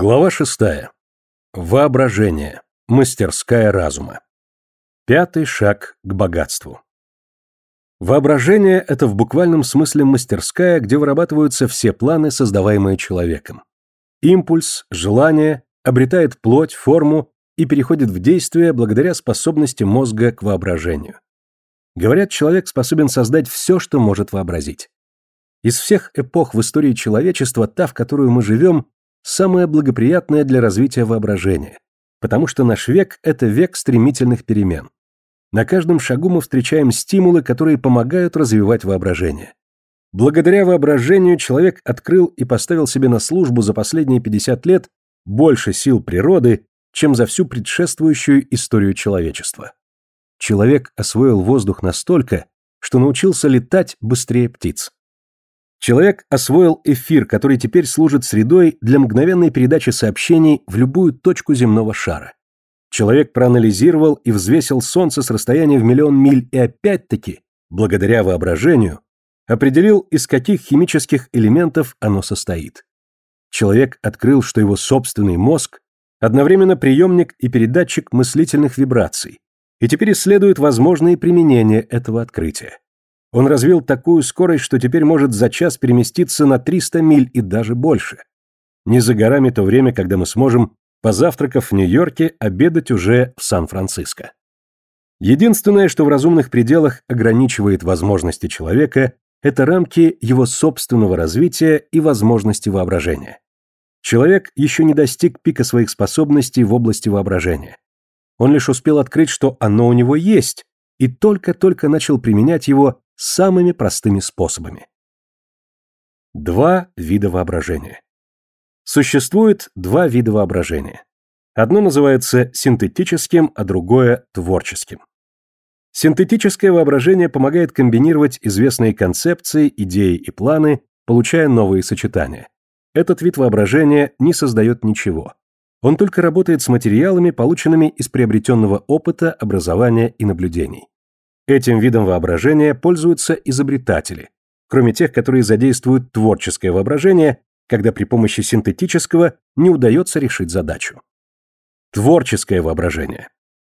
Глава шестая. Воображение. Мастерская разума. Пятый шаг к богатству. Воображение – это в буквальном смысле мастерская, где вырабатываются все планы, создаваемые человеком. Импульс, желание обретает плоть, форму и переходит в действие благодаря способности мозга к воображению. Говорят, человек способен создать все, что может вообразить. Из всех эпох в истории человечества та, в которую мы живем, самое благоприятное для развития воображения, потому что наш век – это век стремительных перемен. На каждом шагу мы встречаем стимулы, которые помогают развивать воображение. Благодаря воображению человек открыл и поставил себе на службу за последние 50 лет больше сил природы, чем за всю предшествующую историю человечества. Человек освоил воздух настолько, что научился летать быстрее птиц. Человек освоил эфир, который теперь служит средой для мгновенной передачи сообщений в любую точку земного шара. Человек проанализировал и взвесил Солнце с расстояния в миллион миль и опять-таки, благодаря воображению, определил, из каких химических элементов оно состоит. Человек открыл, что его собственный мозг одновременно приемник и передатчик мыслительных вибраций, и теперь исследует возможные применения этого открытия. Он развил такую скорость, что теперь может за час переместиться на 300 миль и даже больше. Не за горами то время, когда мы сможем, позавтракав в Нью-Йорке, обедать уже в Сан-Франциско. Единственное, что в разумных пределах ограничивает возможности человека, это рамки его собственного развития и возможности воображения. Человек еще не достиг пика своих способностей в области воображения. Он лишь успел открыть, что оно у него есть, и только-только начал применять его самыми простыми способами. Два вида воображения. Существует два вида воображения. Одно называется синтетическим, а другое – творческим. Синтетическое воображение помогает комбинировать известные концепции, идеи и планы, получая новые сочетания. Этот вид воображения не создает ничего. Он только работает с материалами, полученными из приобретенного опыта, образования и наблюдений. Этим видом воображения пользуются изобретатели, кроме тех, которые задействуют творческое воображение, когда при помощи синтетического не удается решить задачу. Творческое воображение.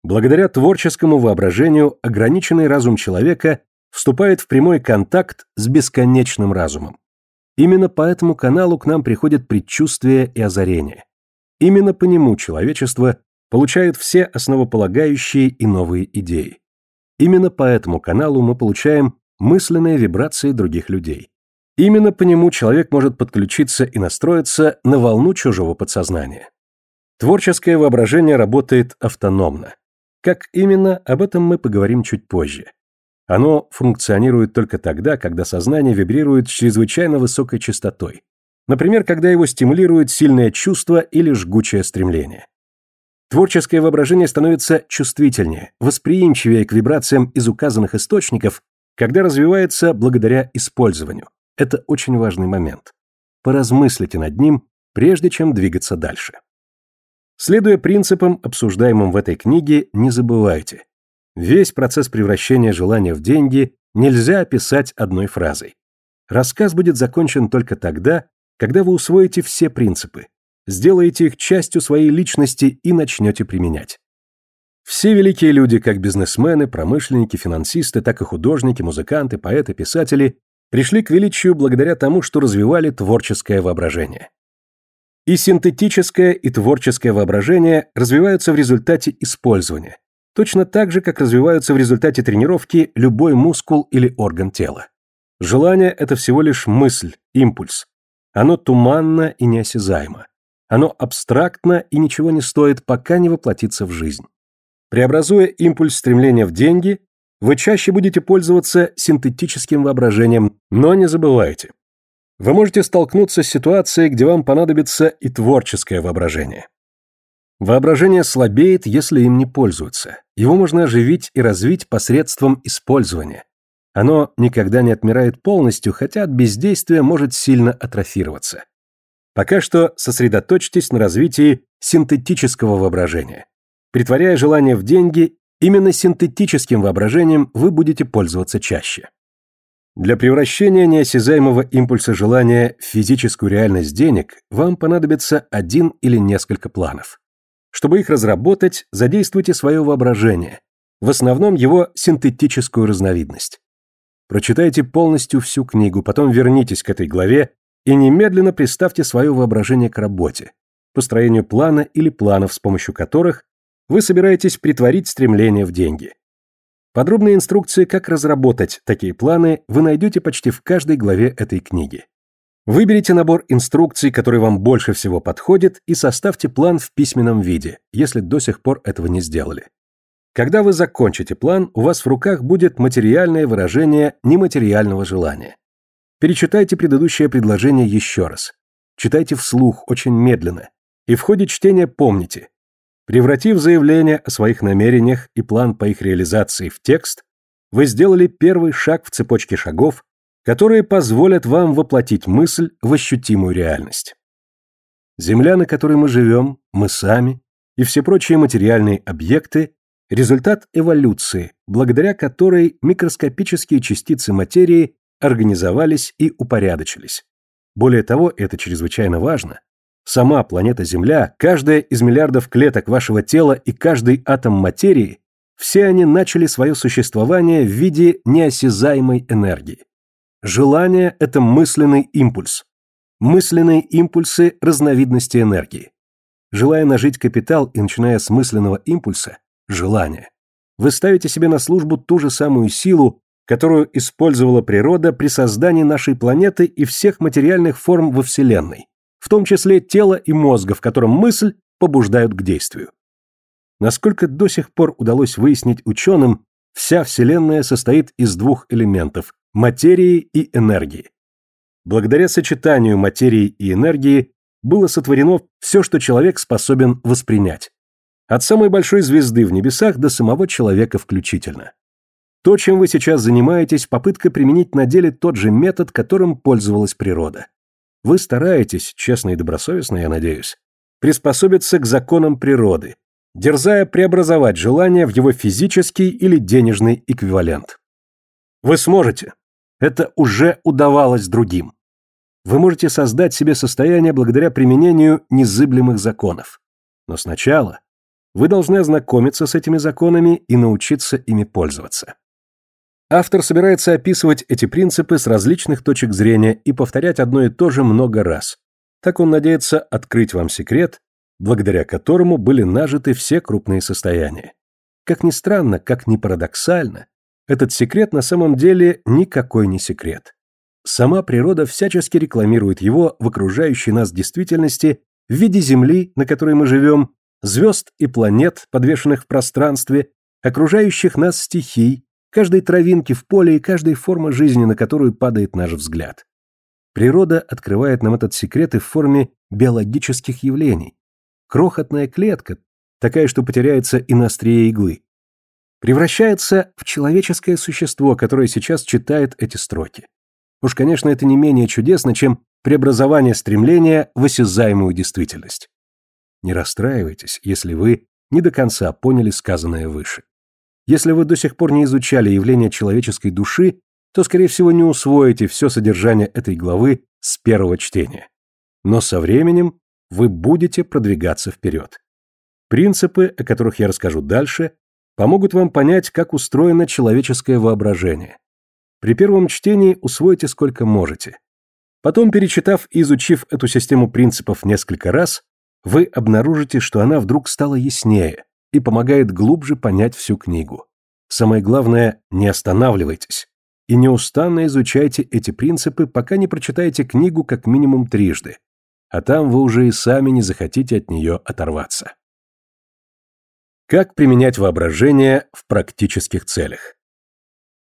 Благодаря творческому воображению ограниченный разум человека вступает в прямой контакт с бесконечным разумом. Именно по этому каналу к нам приходят предчувствия и озарения. Именно по нему человечество получает все основополагающие и новые идеи. Именно по этому каналу мы получаем мысленные вибрации других людей. Именно по нему человек может подключиться и настроиться на волну чужого подсознания. Творческое воображение работает автономно. Как именно, об этом мы поговорим чуть позже. Оно функционирует только тогда, когда сознание вибрирует с чрезвычайно высокой частотой. Например, когда его стимулирует сильное чувство или жгучее стремление. Творческое воображение становится чувствительнее, восприимчивее к вибрациям из указанных источников, когда развивается благодаря использованию. Это очень важный момент. Поразмыслите над ним, прежде чем двигаться дальше. Следуя принципам, обсуждаемым в этой книге, не забывайте. Весь процесс превращения желания в деньги нельзя описать одной фразой. Рассказ будет закончен только тогда, когда вы усвоите все принципы, сделаете их частью своей личности и начнете применять. Все великие люди, как бизнесмены, промышленники, финансисты, так и художники, музыканты, поэты, писатели, пришли к величию благодаря тому, что развивали творческое воображение. И синтетическое, и творческое воображение развиваются в результате использования, точно так же, как развиваются в результате тренировки любой мускул или орган тела. Желание – это всего лишь мысль, импульс. Оно туманно и неосязаемо. Оно абстрактно и ничего не стоит, пока не воплотится в жизнь. Преобразуя импульс стремления в деньги, вы чаще будете пользоваться синтетическим воображением, но не забывайте. Вы можете столкнуться с ситуацией, где вам понадобится и творческое воображение. Воображение слабеет, если им не пользуются. Его можно оживить и развить посредством использования. Оно никогда не отмирает полностью, хотя от бездействия может сильно атрофироваться. Пока что сосредоточьтесь на развитии синтетического воображения. Притворяя желание в деньги, именно синтетическим воображением вы будете пользоваться чаще. Для превращения неосязаемого импульса желания в физическую реальность денег вам понадобится один или несколько планов. Чтобы их разработать, задействуйте свое воображение, в основном его синтетическую разновидность. Прочитайте полностью всю книгу, потом вернитесь к этой главе и немедленно приставьте свое воображение к работе, построению плана или планов, с помощью которых вы собираетесь притворить стремление в деньги. Подробные инструкции, как разработать такие планы, вы найдете почти в каждой главе этой книги. Выберите набор инструкций, который вам больше всего подходит, и составьте план в письменном виде, если до сих пор этого не сделали. Когда вы закончите план, у вас в руках будет материальное выражение нематериального желания. Перечитайте предыдущее предложение еще раз. Читайте вслух, очень медленно. И в ходе чтения помните, Превратив заявление о своих намерениях и план по их реализации в текст, вы сделали первый шаг в цепочке шагов, которые позволят вам воплотить мысль в ощутимую реальность. Земля, на которой мы живем, мы сами и все прочие материальные объекты – результат эволюции, благодаря которой микроскопические частицы материи организовались и упорядочились. Более того, это чрезвычайно важно, Сама планета Земля, каждая из миллиардов клеток вашего тела и каждый атом материи, все они начали свое существование в виде неосязаемой энергии. Желание – это мысленный импульс. Мысленные импульсы – разновидности энергии. Желая нажить капитал и начиная с мысленного импульса – желание, вы ставите себе на службу ту же самую силу, которую использовала природа при создании нашей планеты и всех материальных форм во Вселенной в том числе тела и мозга, в котором мысль побуждают к действию. Насколько до сих пор удалось выяснить ученым, вся Вселенная состоит из двух элементов – материи и энергии. Благодаря сочетанию материи и энергии было сотворено все, что человек способен воспринять. От самой большой звезды в небесах до самого человека включительно. То, чем вы сейчас занимаетесь, попытка применить на деле тот же метод, которым пользовалась природа. Вы стараетесь, честно и добросовестно, я надеюсь, приспособиться к законам природы, дерзая преобразовать желание в его физический или денежный эквивалент. Вы сможете. Это уже удавалось другим. Вы можете создать себе состояние благодаря применению незыблемых законов. Но сначала вы должны ознакомиться с этими законами и научиться ими пользоваться. Автор собирается описывать эти принципы с различных точек зрения и повторять одно и то же много раз. Так он надеется открыть вам секрет, благодаря которому были нажиты все крупные состояния. Как ни странно, как ни парадоксально, этот секрет на самом деле никакой не секрет. Сама природа всячески рекламирует его в окружающей нас действительности в виде Земли, на которой мы живем, звезд и планет, подвешенных в пространстве, окружающих нас стихий, каждой травинки в поле и каждой формы жизни, на которую падает наш взгляд. Природа открывает нам этот секрет и в форме биологических явлений. Крохотная клетка, такая, что потеряется и на острие иглы, превращается в человеческое существо, которое сейчас читает эти строки. Уж, конечно, это не менее чудесно, чем преобразование стремления в осязаемую действительность. Не расстраивайтесь, если вы не до конца поняли сказанное выше. Если вы до сих пор не изучали явления человеческой души, то, скорее всего, не усвоите все содержание этой главы с первого чтения. Но со временем вы будете продвигаться вперед. Принципы, о которых я расскажу дальше, помогут вам понять, как устроено человеческое воображение. При первом чтении усвойте сколько можете. Потом, перечитав и изучив эту систему принципов несколько раз, вы обнаружите, что она вдруг стала яснее, и помогает глубже понять всю книгу. Самое главное, не останавливайтесь и неустанно изучайте эти принципы, пока не прочитаете книгу как минимум трижды, а там вы уже и сами не захотите от нее оторваться. Как применять воображение в практических целях?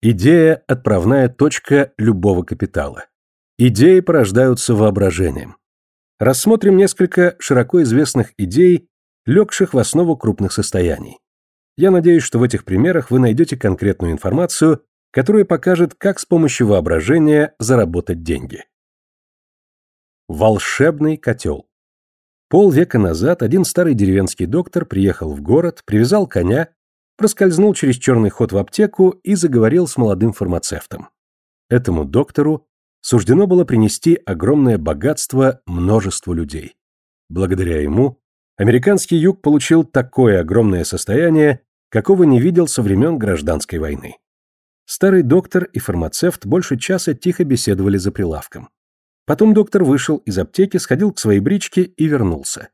Идея – отправная точка любого капитала. Идеи порождаются воображением. Рассмотрим несколько широко известных идей, легших в основу крупных состояний. Я надеюсь, что в этих примерах вы найдете конкретную информацию, которая покажет, как с помощью воображения заработать деньги. Волшебный котел. Полвека назад один старый деревенский доктор приехал в город, привязал коня, проскользнул через черный ход в аптеку и заговорил с молодым фармацевтом. Этому доктору суждено было принести огромное богатство множеству людей. Благодаря ему американский юг получил такое огромное состояние, какого не видел со времен гражданской войны. Старый доктор и фармацевт больше часа тихо беседовали за прилавком. Потом доктор вышел из аптеки, сходил к своей бричке и вернулся.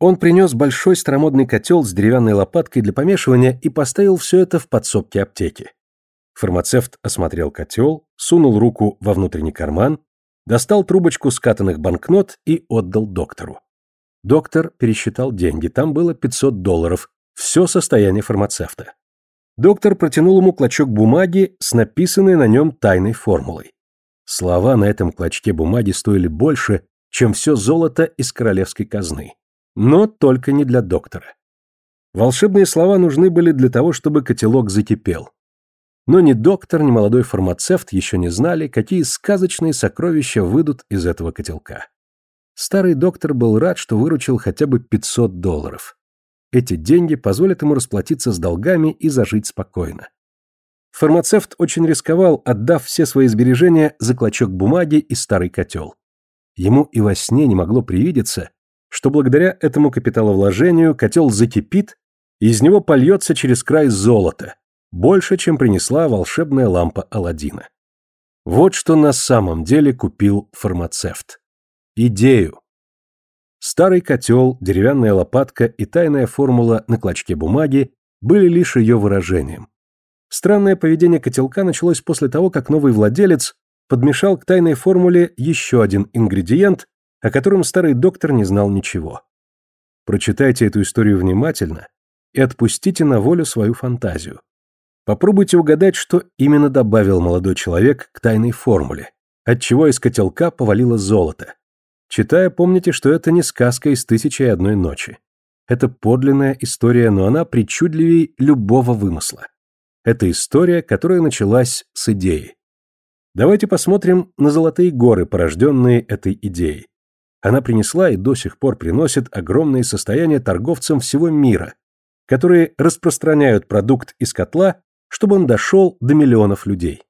Он принес большой старомодный котел с деревянной лопаткой для помешивания и поставил все это в подсобке аптеки. Фармацевт осмотрел котел, сунул руку во внутренний карман, достал трубочку скатанных банкнот и отдал доктору. Доктор пересчитал деньги, там было 500 долларов, все состояние фармацевта. Доктор протянул ему клочок бумаги с написанной на нем тайной формулой. Слова на этом клочке бумаги стоили больше, чем все золото из королевской казны. Но только не для доктора. Волшебные слова нужны были для того, чтобы котелок закипел. Но ни доктор, ни молодой фармацевт еще не знали, какие сказочные сокровища выйдут из этого котелка. Старый доктор был рад, что выручил хотя бы 500 долларов. Эти деньги позволят ему расплатиться с долгами и зажить спокойно. Фармацевт очень рисковал, отдав все свои сбережения за клочок бумаги и старый котел. Ему и во сне не могло привидеться, что благодаря этому капиталовложению котел закипит, и из него польется через край золото, больше, чем принесла волшебная лампа Аладдина. Вот что на самом деле купил фармацевт. Идею. Старый котел, деревянная лопатка и тайная формула на клочке бумаги были лишь ее выражением. Странное поведение котелка началось после того, как новый владелец подмешал к тайной формуле еще один ингредиент, о котором старый доктор не знал ничего. Прочитайте эту историю внимательно и отпустите на волю свою фантазию. Попробуйте угадать, что именно добавил молодой человек к тайной формуле, отчего из котелка повалило золото. Читая, помните, что это не сказка из «Тысячи и одной ночи». Это подлинная история, но она причудливее любого вымысла. Это история, которая началась с идеи. Давайте посмотрим на золотые горы, порожденные этой идеей. Она принесла и до сих пор приносит огромные состояния торговцам всего мира, которые распространяют продукт из котла чтобы он дошел до миллионов людей.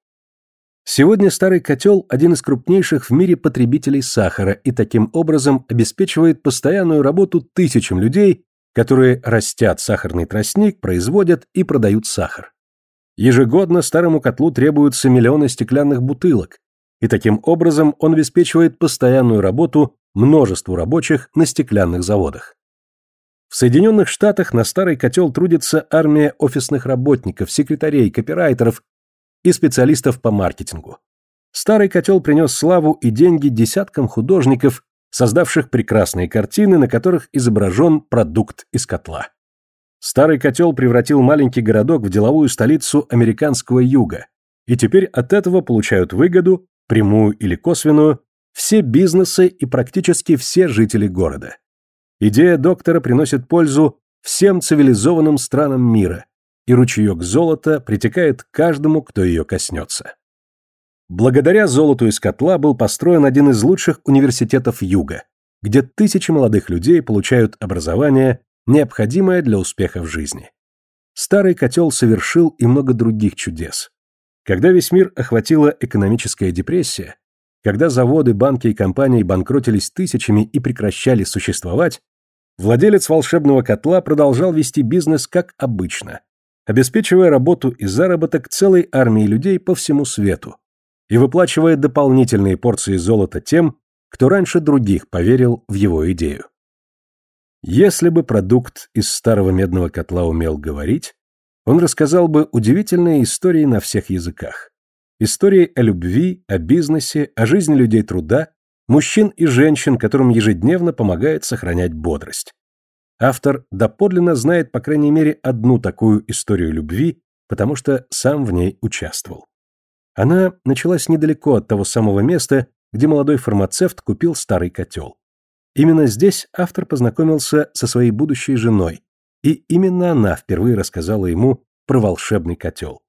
Сегодня старый котел – один из крупнейших в мире потребителей сахара и таким образом обеспечивает постоянную работу тысячам людей, которые растят сахарный тростник, производят и продают сахар. Ежегодно старому котлу требуются миллионы стеклянных бутылок, и таким образом он обеспечивает постоянную работу множеству рабочих на стеклянных заводах. В Соединенных Штатах на старый котел трудится армия офисных работников, секретарей, копирайтеров и специалистов по маркетингу. Старый котел принес славу и деньги десяткам художников, создавших прекрасные картины, на которых изображен продукт из котла. Старый котел превратил маленький городок в деловую столицу американского юга, и теперь от этого получают выгоду, прямую или косвенную, все бизнесы и практически все жители города. Идея доктора приносит пользу всем цивилизованным странам мира, и ручеек золота притекает к каждому, кто ее коснется. Благодаря золоту из котла был построен один из лучших университетов Юга, где тысячи молодых людей получают образование, необходимое для успеха в жизни. Старый котел совершил и много других чудес. Когда весь мир охватила экономическая депрессия, когда заводы, банки и компании банкротились тысячами и прекращали существовать, владелец волшебного котла продолжал вести бизнес как обычно, обеспечивая работу и заработок целой армии людей по всему свету и выплачивая дополнительные порции золота тем, кто раньше других поверил в его идею. Если бы продукт из старого медного котла умел говорить, он рассказал бы удивительные истории на всех языках. Истории о любви, о бизнесе, о жизни людей труда, мужчин и женщин, которым ежедневно помогает сохранять бодрость. Автор доподлинно знает по крайней мере одну такую историю любви, потому что сам в ней участвовал. Она началась недалеко от того самого места, где молодой фармацевт купил старый котел. Именно здесь автор познакомился со своей будущей женой, и именно она впервые рассказала ему про волшебный котел.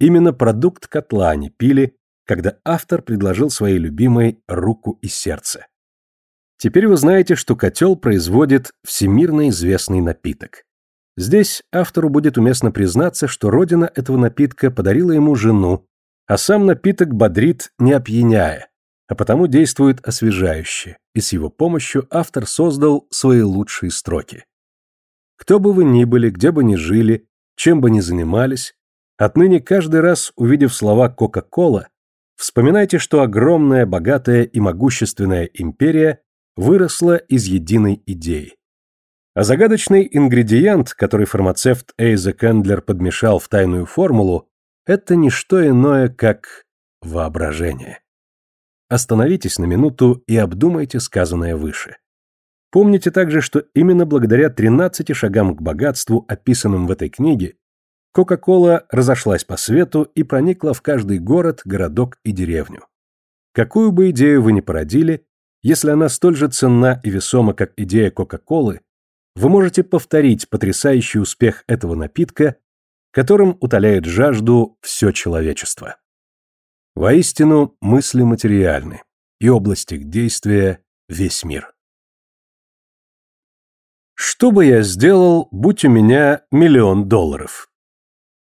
Именно продукт котла они пили, когда автор предложил своей любимой руку и сердце. Теперь вы знаете, что котел производит всемирно известный напиток. Здесь автору будет уместно признаться, что родина этого напитка подарила ему жену, а сам напиток бодрит, не опьяняя, а потому действует освежающе, и с его помощью автор создал свои лучшие строки. Кто бы вы ни были, где бы ни жили, чем бы ни занимались, отныне каждый раз, увидев слова «Кока-кола», вспоминайте, что огромная, богатая и могущественная империя выросла из единой идеи. А загадочный ингредиент, который фармацевт Эйза Кендлер подмешал в тайную формулу, это не что иное, как воображение. Остановитесь на минуту и обдумайте сказанное выше. Помните также, что именно благодаря 13 шагам к богатству, описанным в этой книге, Кока-кола разошлась по свету и проникла в каждый город, городок и деревню. Какую бы идею вы ни породили, если она столь же ценна и весома, как идея Кока-колы, вы можете повторить потрясающий успех этого напитка, которым утоляет жажду все человечество. Воистину, мысли материальны, и область их действия – весь мир. Что бы я сделал, будь у меня миллион долларов?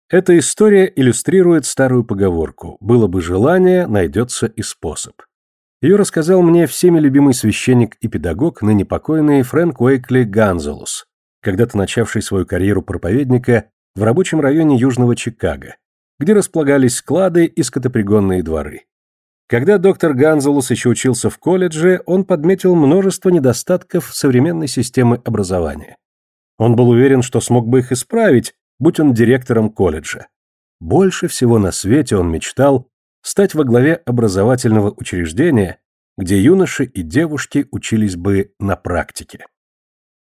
Эта история иллюстрирует старую поговорку «было бы желание, найдется и способ». Ее рассказал мне всеми любимый священник и педагог, ныне покойный Фрэнк Уэйкли Ганзелус, когда-то начавший свою карьеру проповедника в рабочем районе Южного Чикаго, где располагались склады и скотопригонные дворы. Когда доктор Ганзелус еще учился в колледже, он подметил множество недостатков современной системы образования. Он был уверен, что смог бы их исправить, будь он директором колледжа. Больше всего на свете он мечтал стать во главе образовательного учреждения, где юноши и девушки учились бы на практике.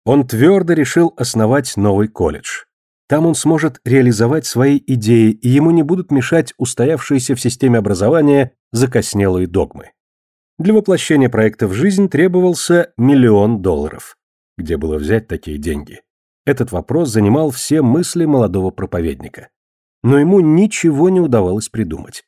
Он твердо решил основать новый колледж. Там он сможет реализовать свои идеи, и ему не будут мешать устоявшиеся в системе образования закоснелые догмы. Для воплощения проекта в жизнь требовался миллион долларов. Где было взять такие деньги? Этот вопрос занимал все мысли молодого проповедника. Но ему ничего не удавалось придумать.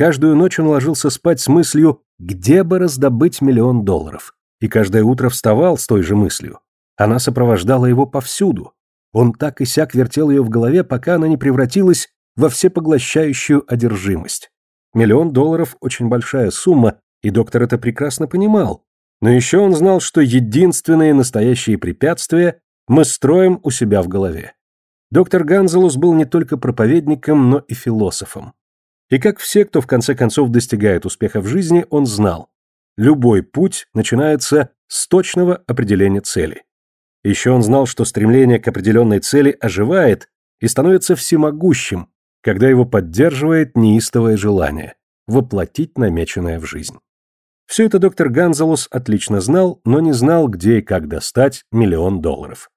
Каждую ночь он ложился спать с мыслью, где бы раздобыть миллион долларов. И каждое утро вставал с той же мыслью. Она сопровождала его повсюду. Он так и сяк вертел ее в голове, пока она не превратилась во всепоглощающую одержимость. Миллион долларов – очень большая сумма, и доктор это прекрасно понимал. Но еще он знал, что единственные настоящие препятствия мы строим у себя в голове. Доктор Ганзелус был не только проповедником, но и философом. И как все, кто в конце концов достигает успеха в жизни, он знал, любой путь начинается с точного определения цели. Еще он знал, что стремление к определенной цели оживает и становится всемогущим, когда его поддерживает неистовое желание воплотить намеченное в жизнь. Все это доктор Ганзалус отлично знал, но не знал, где и как достать миллион долларов.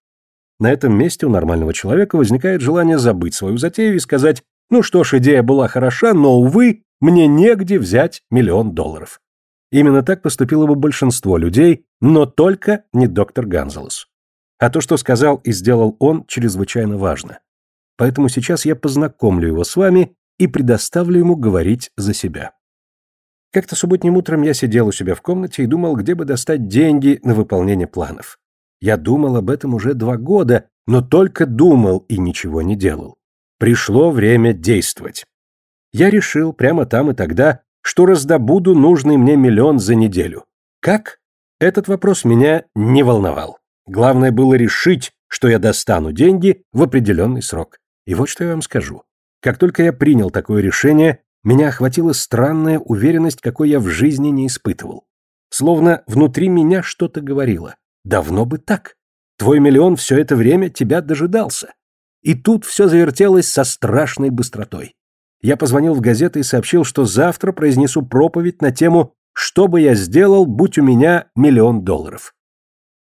На этом месте у нормального человека возникает желание забыть свою затею и сказать ну что ж, идея была хороша, но, увы, мне негде взять миллион долларов. Именно так поступило бы большинство людей, но только не доктор Ганзелос. А то, что сказал и сделал он, чрезвычайно важно. Поэтому сейчас я познакомлю его с вами и предоставлю ему говорить за себя. Как-то субботним утром я сидел у себя в комнате и думал, где бы достать деньги на выполнение планов. Я думал об этом уже два года, но только думал и ничего не делал. Пришло время действовать. Я решил прямо там и тогда, что раздобуду нужный мне миллион за неделю. Как? Этот вопрос меня не волновал. Главное было решить, что я достану деньги в определенный срок. И вот что я вам скажу. Как только я принял такое решение, меня охватила странная уверенность, какой я в жизни не испытывал. Словно внутри меня что-то говорило. Давно бы так. Твой миллион все это время тебя дожидался. И тут все завертелось со страшной быстротой. Я позвонил в газеты и сообщил, что завтра произнесу проповедь на тему «Что бы я сделал, будь у меня миллион долларов?».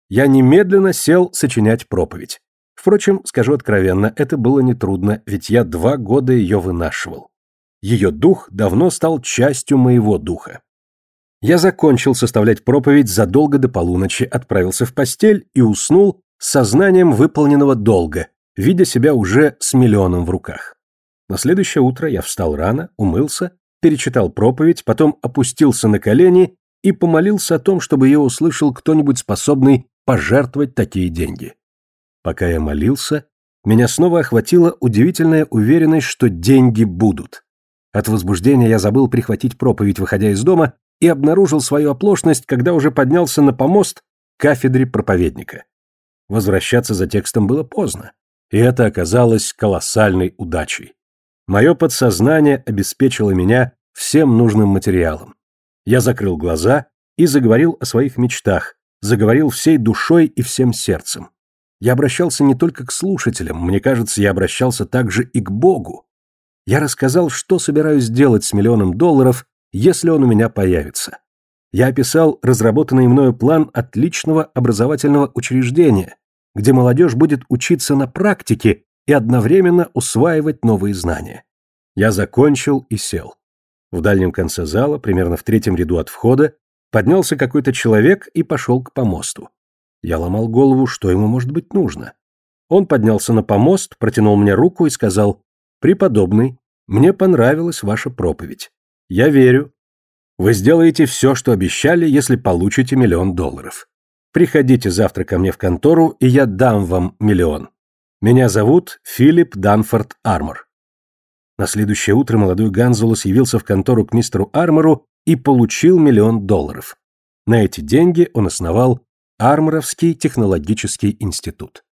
Я немедленно сел сочинять проповедь. Впрочем, скажу откровенно, это было нетрудно, ведь я два года ее вынашивал. Ее дух давно стал частью моего духа. Я закончил составлять проповедь задолго до полуночи, отправился в постель и уснул с сознанием выполненного долга, видя себя уже с миллионом в руках. На следующее утро я встал рано, умылся, перечитал проповедь, потом опустился на колени и помолился о том, чтобы ее услышал кто-нибудь способный пожертвовать такие деньги. Пока я молился, меня снова охватила удивительная уверенность, что деньги будут. От возбуждения я забыл прихватить проповедь, выходя из дома, и обнаружил свою оплошность, когда уже поднялся на помост к кафедре проповедника. Возвращаться за текстом было поздно, и это оказалось колоссальной удачей. Мое подсознание обеспечило меня всем нужным материалом. Я закрыл глаза и заговорил о своих мечтах, заговорил всей душой и всем сердцем. Я обращался не только к слушателям, мне кажется, я обращался также и к Богу. Я рассказал, что собираюсь делать с миллионом долларов, если он у меня появится. Я описал разработанный мною план отличного образовательного учреждения, где молодежь будет учиться на практике и одновременно усваивать новые знания. Я закончил и сел. В дальнем конце зала, примерно в третьем ряду от входа, поднялся какой-то человек и пошел к помосту. Я ломал голову, что ему может быть нужно. Он поднялся на помост, протянул мне руку и сказал, «Преподобный, мне понравилась ваша проповедь. Я верю. Вы сделаете все, что обещали, если получите миллион долларов. Приходите завтра ко мне в контору, и я дам вам миллион. Меня зовут Филипп Данфорд Армор». На следующее утро молодой Ганзулос явился в контору к мистеру Армору и получил миллион долларов. На эти деньги он основал Арморовский технологический институт.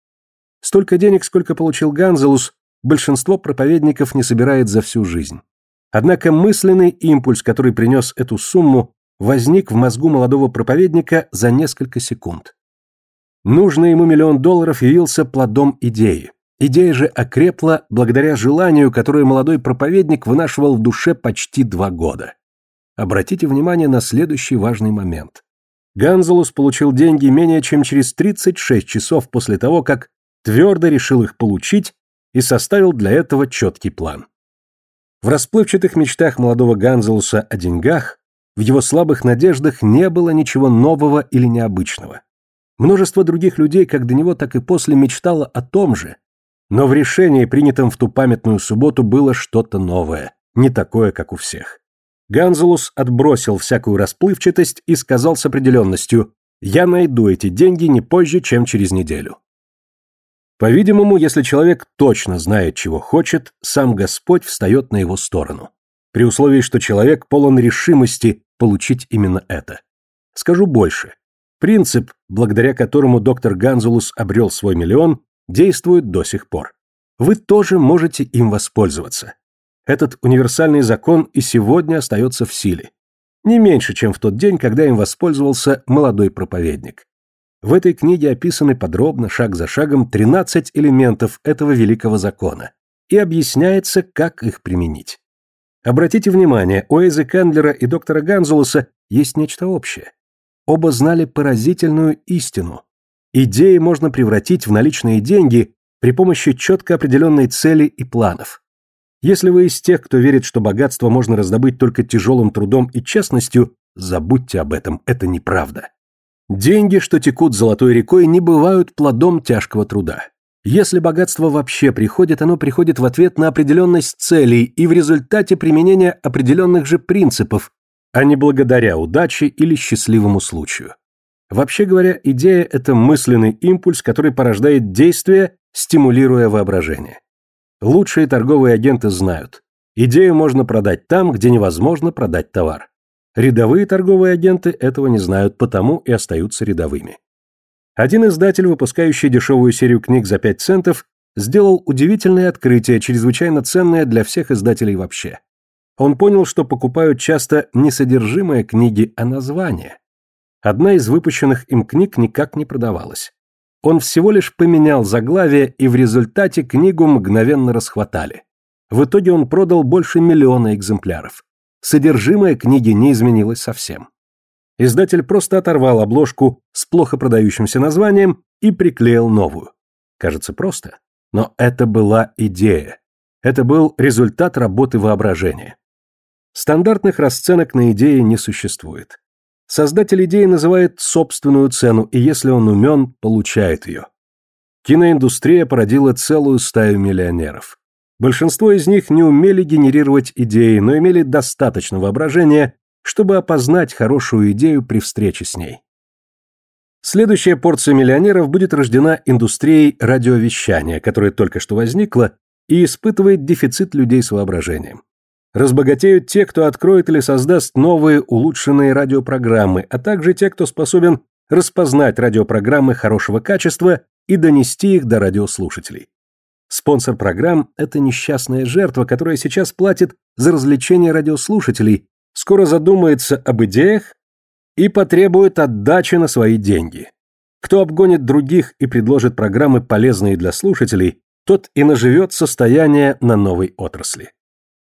Столько денег, сколько получил Ганзелус, большинство проповедников не собирает за всю жизнь. Однако мысленный импульс, который принес эту сумму, возник в мозгу молодого проповедника за несколько секунд. Нужный ему миллион долларов явился плодом идеи. Идея же окрепла благодаря желанию, которое молодой проповедник вынашивал в душе почти два года. Обратите внимание на следующий важный момент. Ганзелус получил деньги менее чем через 36 часов после того, как твердо решил их получить и составил для этого четкий план. В расплывчатых мечтах молодого Ганзелуса о деньгах, в его слабых надеждах не было ничего нового или необычного. Множество других людей как до него, так и после мечтало о том же, но в решении, принятом в ту памятную субботу, было что-то новое, не такое, как у всех. Ганзелус отбросил всякую расплывчатость и сказал с определенностью «Я найду эти деньги не позже, чем через неделю». По-видимому, если человек точно знает, чего хочет, сам Господь встает на его сторону. При условии, что человек полон решимости получить именно это. Скажу больше. Принцип, благодаря которому доктор Ганзулус обрел свой миллион, действует до сих пор. Вы тоже можете им воспользоваться. Этот универсальный закон и сегодня остается в силе. Не меньше, чем в тот день, когда им воспользовался молодой проповедник. В этой книге описаны подробно, шаг за шагом, 13 элементов этого великого закона и объясняется, как их применить. Обратите внимание, у Эйзы Кендлера и доктора Ганзулуса есть нечто общее. Оба знали поразительную истину. Идеи можно превратить в наличные деньги при помощи четко определенной цели и планов. Если вы из тех, кто верит, что богатство можно раздобыть только тяжелым трудом и честностью, забудьте об этом, это неправда. Деньги, что текут золотой рекой, не бывают плодом тяжкого труда. Если богатство вообще приходит, оно приходит в ответ на определенность целей и в результате применения определенных же принципов, а не благодаря удаче или счастливому случаю. Вообще говоря, идея – это мысленный импульс, который порождает действие, стимулируя воображение. Лучшие торговые агенты знают, идею можно продать там, где невозможно продать товар. Рядовые торговые агенты этого не знают, потому и остаются рядовыми. Один издатель, выпускающий дешевую серию книг за 5 центов, сделал удивительное открытие, чрезвычайно ценное для всех издателей вообще. Он понял, что покупают часто не содержимое книги, а название. Одна из выпущенных им книг никак не продавалась. Он всего лишь поменял заглавие, и в результате книгу мгновенно расхватали. В итоге он продал больше миллиона экземпляров. Содержимое книги не изменилось совсем. Издатель просто оторвал обложку с плохо продающимся названием и приклеил новую. Кажется просто, но это была идея. Это был результат работы воображения. Стандартных расценок на идеи не существует. Создатель идеи называет собственную цену, и если он умен, получает ее. Киноиндустрия породила целую стаю миллионеров. Большинство из них не умели генерировать идеи, но имели достаточно воображения, чтобы опознать хорошую идею при встрече с ней. Следующая порция миллионеров будет рождена индустрией радиовещания, которая только что возникла и испытывает дефицит людей с воображением. Разбогатеют те, кто откроет или создаст новые улучшенные радиопрограммы, а также те, кто способен распознать радиопрограммы хорошего качества и донести их до радиослушателей. Спонсор программ – это несчастная жертва, которая сейчас платит за развлечение радиослушателей, скоро задумается об идеях и потребует отдачи на свои деньги. Кто обгонит других и предложит программы, полезные для слушателей, тот и наживет состояние на новой отрасли.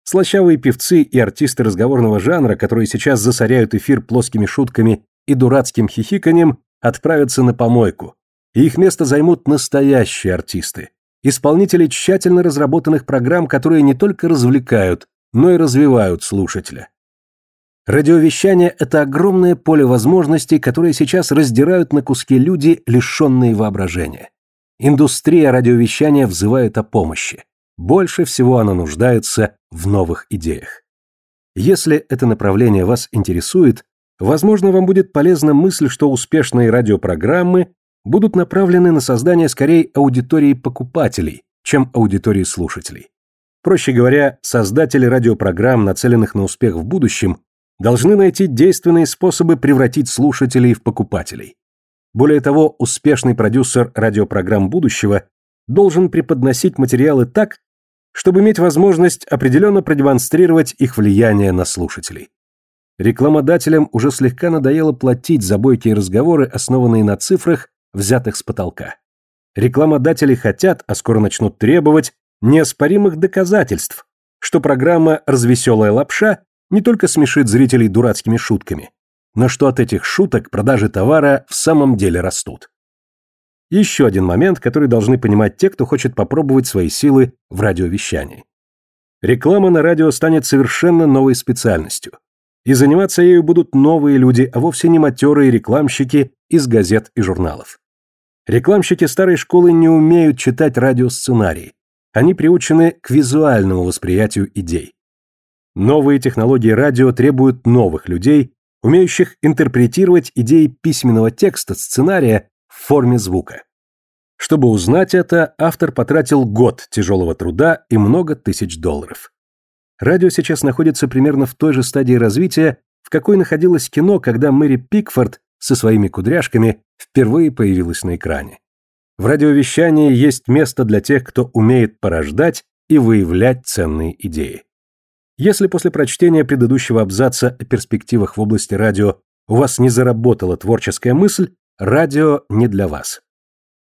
Слащавые певцы и артисты разговорного жанра, которые сейчас засоряют эфир плоскими шутками и дурацким хихиканьем, отправятся на помойку, и их место займут настоящие артисты, исполнители тщательно разработанных программ, которые не только развлекают, но и развивают слушателя. Радиовещание – это огромное поле возможностей, которые сейчас раздирают на куски люди, лишенные воображения. Индустрия радиовещания взывает о помощи. Больше всего она нуждается в новых идеях. Если это направление вас интересует, возможно, вам будет полезна мысль, что успешные радиопрограммы будут направлены на создание скорее аудитории покупателей, чем аудитории слушателей. Проще говоря, создатели радиопрограмм, нацеленных на успех в будущем, должны найти действенные способы превратить слушателей в покупателей. Более того, успешный продюсер радиопрограмм будущего должен преподносить материалы так, чтобы иметь возможность определенно продемонстрировать их влияние на слушателей. Рекламодателям уже слегка надоело платить за бойкие разговоры, основанные на цифрах, взятых с потолка. Рекламодатели хотят, а скоро начнут требовать, неоспоримых доказательств, что программа «Развеселая лапша» не только смешит зрителей дурацкими шутками, но что от этих шуток продажи товара в самом деле растут. Еще один момент, который должны понимать те, кто хочет попробовать свои силы в радиовещании. Реклама на радио станет совершенно новой специальностью. И заниматься ею будут новые люди, а вовсе не матерые рекламщики из газет и журналов. Рекламщики старой школы не умеют читать радиосценарии. Они приучены к визуальному восприятию идей. Новые технологии радио требуют новых людей, умеющих интерпретировать идеи письменного текста, сценария в форме звука. Чтобы узнать это, автор потратил год тяжелого труда и много тысяч долларов. Радио сейчас находится примерно в той же стадии развития, в какой находилось кино, когда Мэри Пикфорд со своими кудряшками впервые появилась на экране. В радиовещании есть место для тех, кто умеет порождать и выявлять ценные идеи. Если после прочтения предыдущего абзаца о перспективах в области радио у вас не заработала творческая мысль, радио не для вас.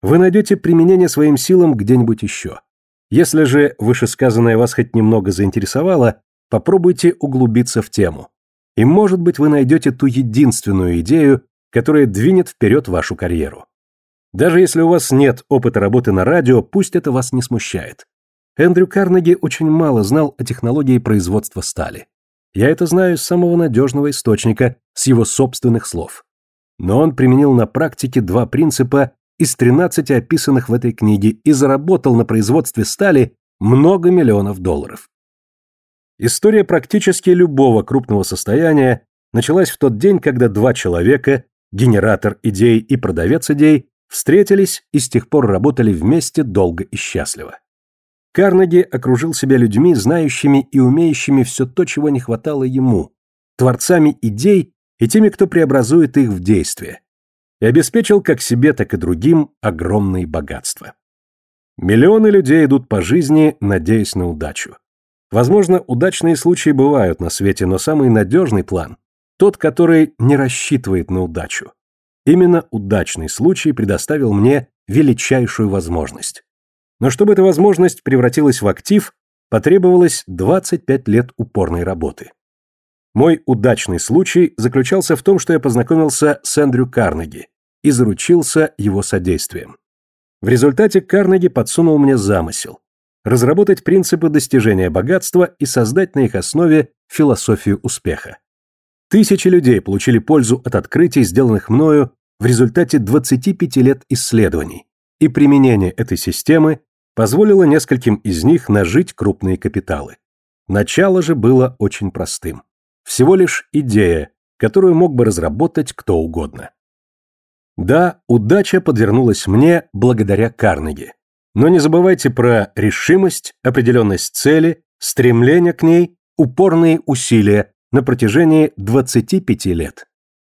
Вы найдете применение своим силам где-нибудь еще. Если же вышесказанное вас хоть немного заинтересовало, попробуйте углубиться в тему. И, может быть, вы найдете ту единственную идею, которая двинет вперед вашу карьеру. Даже если у вас нет опыта работы на радио, пусть это вас не смущает. Эндрю Карнеги очень мало знал о технологии производства стали. Я это знаю с самого надежного источника, с его собственных слов. Но он применил на практике два принципа из 13 описанных в этой книге и заработал на производстве стали много миллионов долларов. История практически любого крупного состояния началась в тот день, когда два человека, генератор идей и продавец идей, встретились и с тех пор работали вместе долго и счастливо. Карнеги окружил себя людьми, знающими и умеющими все то, чего не хватало ему, творцами идей и теми, кто преобразует их в действие, и обеспечил как себе, так и другим огромные богатства. Миллионы людей идут по жизни, надеясь на удачу. Возможно, удачные случаи бывают на свете, но самый надежный план – тот, который не рассчитывает на удачу. Именно удачный случай предоставил мне величайшую возможность. Но чтобы эта возможность превратилась в актив, потребовалось 25 лет упорной работы. Мой удачный случай заключался в том, что я познакомился с Эндрю Карнеги и заручился его содействием. В результате Карнеги подсунул мне замысел – разработать принципы достижения богатства и создать на их основе философию успеха. Тысячи людей получили пользу от открытий, сделанных мною в результате 25 лет исследований, и применение этой системы позволило нескольким из них нажить крупные капиталы. Начало же было очень простым. Всего лишь идея, которую мог бы разработать кто угодно. Да, удача подвернулась мне благодаря Карнеги. Но не забывайте про решимость, определенность цели, стремление к ней, упорные усилия на протяжении 25 лет.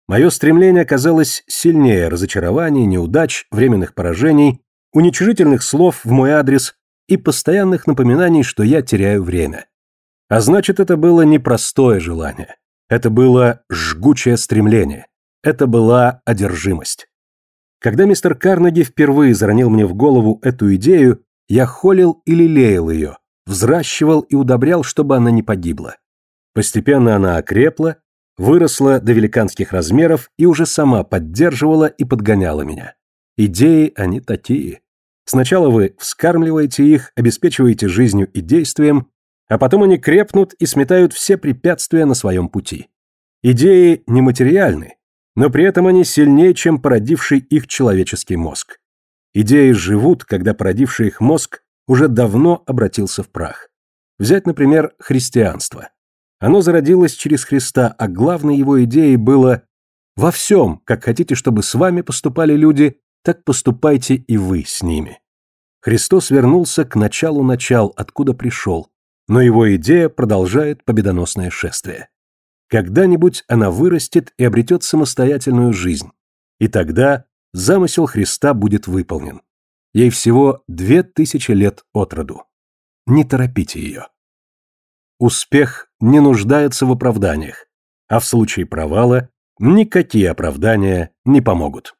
Мое стремление казалось сильнее разочарований, неудач, временных поражений, уничижительных слов в мой адрес и постоянных напоминаний, что я теряю время. А значит, это было не простое желание. Это было жгучее стремление. Это была одержимость. Когда мистер Карнеги впервые заронил мне в голову эту идею, я холил и лелеял ее, взращивал и удобрял, чтобы она не погибла. Постепенно она окрепла, выросла до великанских размеров и уже сама поддерживала и подгоняла меня. Идеи, они такие. Сначала вы вскармливаете их, обеспечиваете жизнью и действием, а потом они крепнут и сметают все препятствия на своем пути. Идеи нематериальны, но при этом они сильнее, чем породивший их человеческий мозг. Идеи живут, когда породивший их мозг уже давно обратился в прах. Взять, например, христианство. Оно зародилось через Христа, а главной его идеей было «во всем, как хотите, чтобы с вами поступали люди, так поступайте и вы с ними». Христос вернулся к началу начал, откуда пришел, но его идея продолжает победоносное шествие. Когда-нибудь она вырастет и обретет самостоятельную жизнь. И тогда замысел Христа будет выполнен. Ей всего две тысячи лет от роду. Не торопите ее. Успех не нуждается в оправданиях, а в случае провала никакие оправдания не помогут.